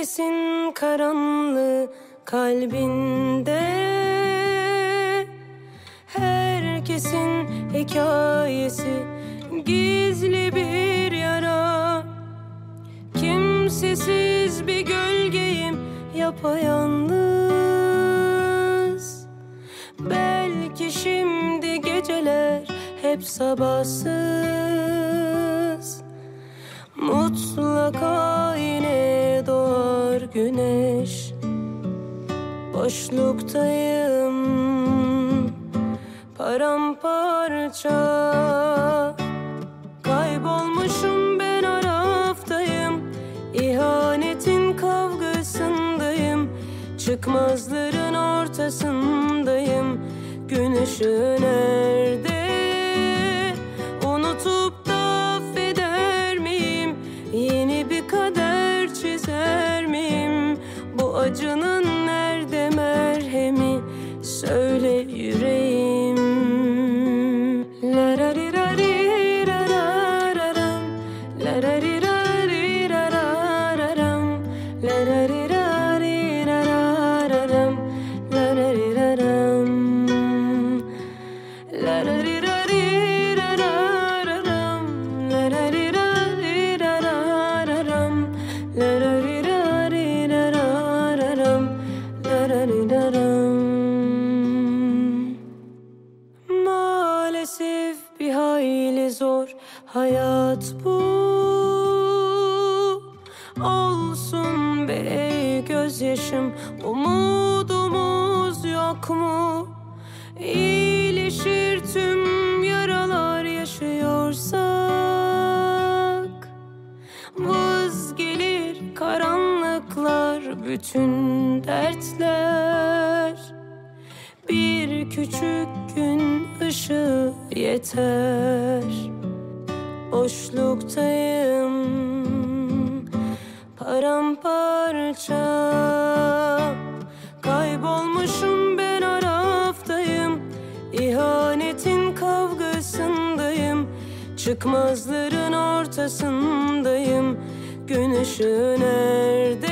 Herkesin karanlığı kalbinde. Herkesin hikayesi gizli bir yara. Kimsesiz bir gölgeyim yapayalnız. Belki şimdi geceler hep sabahsız. Mutlaka güneş. Boşluktayım paramparça. Kaybolmuşum ben araftayım İhanetin kavgasındayım. Çıkmazların ortasındayım. Gün ışığı acının nerede merhemi? Söyle yüreğim. Lararirarirarararam, larariraram. Maalesef bir hayli zor hayat bu Olsun be ey gözyaşım umudumuz yok mu? İyileşir tüm yaralar yaşıyorsak bütün dertler. Bir küçük gün ışığı yeter. Boşluktayım. Paramparça. Kaybolmuşum ben araftayım. İhanetin kavgasındayım. Çıkmazların ortasındayım. Gün ışığı nerede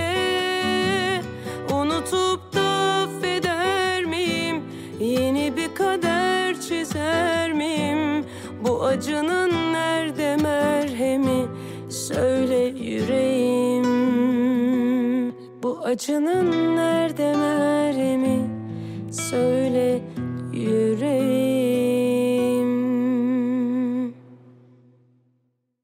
acının nerede merhemi? Söyle yüreğim. Bu acının nerede merhemi? Söyle